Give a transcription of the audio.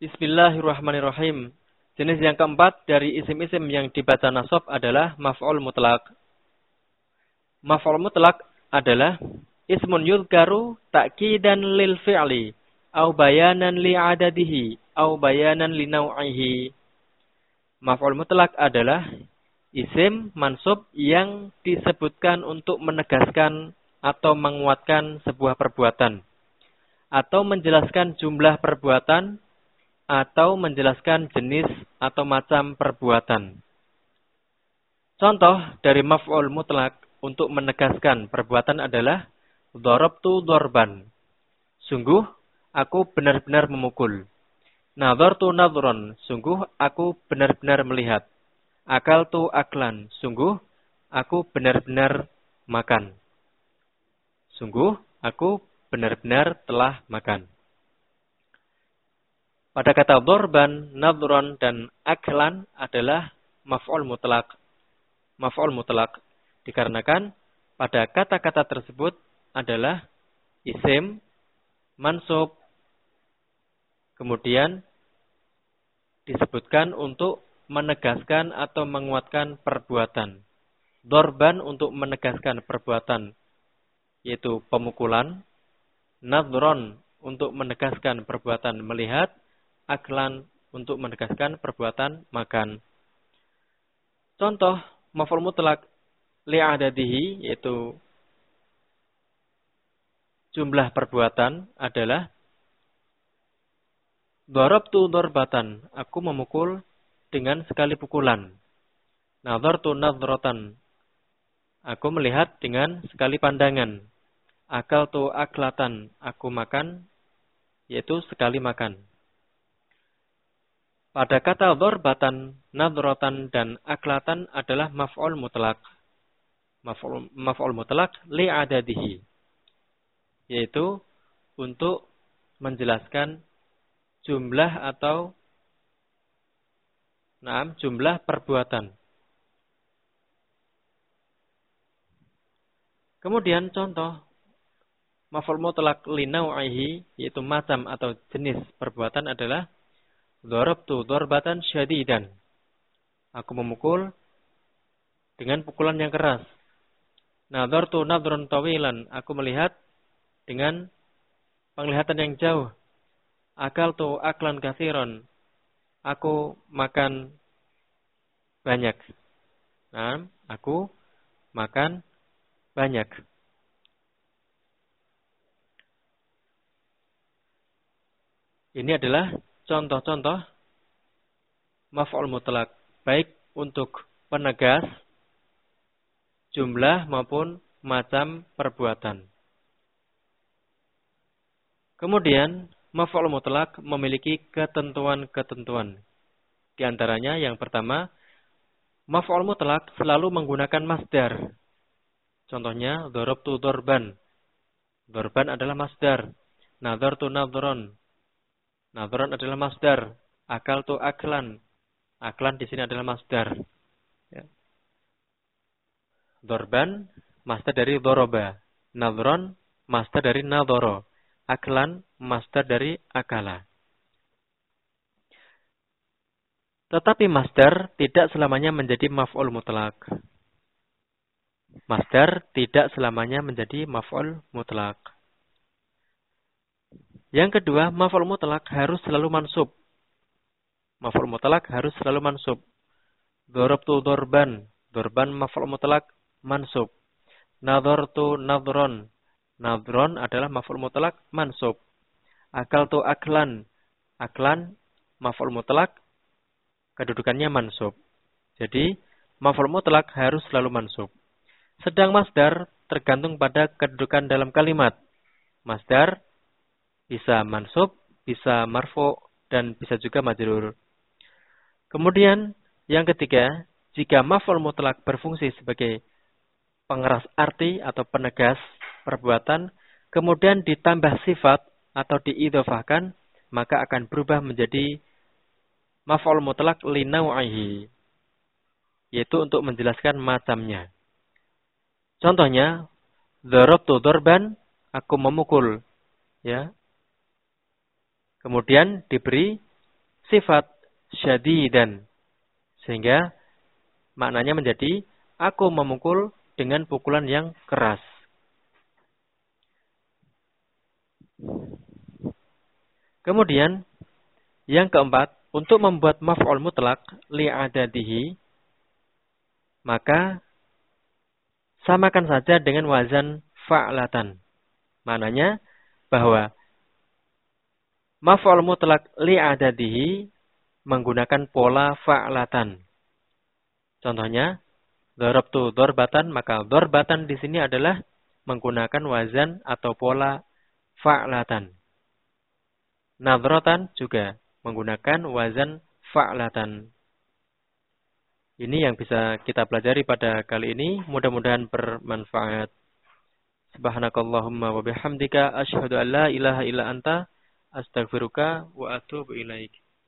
Bismillahirrahmanirrahim. Jenis yang keempat dari isim-isim yang dibaca nasab adalah maf'ul mutlak. Maf'ul mutlak adalah ismun yudhkaru ta'kidan lil fi'li au bayanan li adadihi au bayanan li naw'ihi. Maf'ul mutlak adalah isim mansub yang disebutkan untuk menegaskan atau menguatkan sebuah perbuatan atau menjelaskan jumlah perbuatan atau menjelaskan jenis atau macam perbuatan. Contoh dari maf'ul mutlak untuk menegaskan perbuatan adalah Dorobtu dorban. Sungguh, aku benar-benar memukul. Nadhartu nadhron. Sungguh, aku benar-benar melihat. Akal tu aklan. Sungguh, aku benar-benar makan. Sungguh, aku benar-benar telah makan. Pada kata dorban, nadron, dan aklan adalah maf'ul mutlak. Maf'ul mutlak. Dikarenakan pada kata-kata tersebut adalah isim, mansub, kemudian disebutkan untuk menegaskan atau menguatkan perbuatan. Dorban untuk menegaskan perbuatan, yaitu pemukulan. Nadron untuk menegaskan perbuatan melihat aklan untuk menegaskan perbuatan makan. Contoh maf'ul mutlak li'adadihi yaitu jumlah perbuatan adalah Darabtu darbatan, aku memukul dengan sekali pukulan. Nadhartu nadhratan, aku melihat dengan sekali pandangan. Akal tu aklatan, aku makan, yaitu sekali makan. Pada kata dorbatan, nadrotan, dan aklatan adalah maf'ul mutlak. Maf'ul mutlak li'adadihi. Yaitu untuk menjelaskan jumlah atau nah, jumlah perbuatan. Kemudian contoh maf'ul mutlak linau'ihi yaitu macam atau jenis perbuatan adalah Dorabtu dorbatan syadidan. Aku memukul dengan pukulan yang keras. Nadhartu nadron tawilan. Aku melihat dengan penglihatan yang jauh. Akal tu aklan kathiron. Aku makan banyak. Nah, aku makan banyak. Ini adalah contoh-contoh maf'ul mutlak baik untuk penegas jumlah maupun macam perbuatan. Kemudian maf'ul mutlak memiliki ketentuan-ketentuan. Di antaranya yang pertama, maf'ul mutlak selalu menggunakan masdar. Contohnya tu dorban. Dorban adalah masdar. tu nadron. Nadron adalah masdar. Akal tu aklan. Aklan di sini adalah masdar. Ya. Dorban, masdar dari doroba. Nadron, masdar dari nadoro. Aklan, masdar dari akala. Tetapi masdar tidak selamanya menjadi maf'ul mutlak. Masdar tidak selamanya menjadi maf'ul mutlak. Yang kedua, maf'ul mutlak harus selalu mansub. Maf'ul mutlak harus selalu mansub. Dorobtu dorban. Dorban maf'ul mutlak mansub. Nadhartu nadron. Nadron adalah maf'ul mutlak mansub. Akal tu aklan. Aklan maf'ul mutlak kedudukannya mansub. Jadi, maf'ul mutlak harus selalu mansub. Sedang masdar tergantung pada kedudukan dalam kalimat. Masdar bisa mansub, bisa marfu, dan bisa juga majrur. Kemudian yang ketiga, jika maf'ul mutlak berfungsi sebagai pengeras arti atau penegas perbuatan, kemudian ditambah sifat atau diidofahkan, maka akan berubah menjadi maf'ul mutlak linau'ihi, yaitu untuk menjelaskan macamnya. Contohnya, Dorobtu dorban, aku memukul. Ya, Kemudian diberi sifat syadidan. Sehingga maknanya menjadi aku memukul dengan pukulan yang keras. Kemudian yang keempat, untuk membuat maf'ul mutlak li'adadihi maka samakan saja dengan wazan fa'latan. Maknanya bahwa maf'ul mutlak li'adadihi menggunakan pola fa'latan. Contohnya, darabtu dorbatan, maka dorbatan di sini adalah menggunakan wazan atau pola fa'latan. Nadrotan juga menggunakan wazan fa'latan. Ini yang bisa kita pelajari pada kali ini. Mudah-mudahan bermanfaat. Subhanakallahumma wa bihamdika an la ilaha illa anta astaghfiruka wa atubu ilaik.